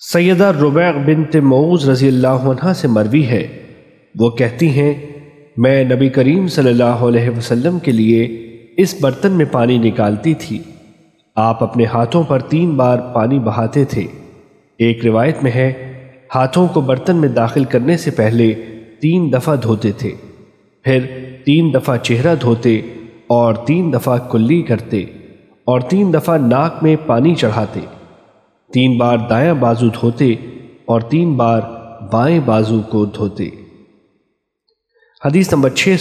سیدہ ربیع بنت معوز رضی اللہ عنہ سے مروی ہے۔ وہ کہتی ہیں، میں نبی کریم صلی اللہ علیہ وسلم کے لیے اس برتن میں پانی نکالتی تھی۔ آپ اپنے ہاتھوں پر تین بار پانی بہاتے تھے۔ ایک روایت میں ہے، ہاتھوں کو برتن میں داخل کرنے سے پہلے تین دفعہ دھوتے تھے، پھر تین دفعہ چہرہ دھوتے اور تین دفعہ کلی کرتے اور تین دفعہ ناک میں پانی چڑھاتے۔ تین بار دائیں بازو دھوتے اور تین بار بائیں بازو کو دھوتے۔ حدیث نمبر چھ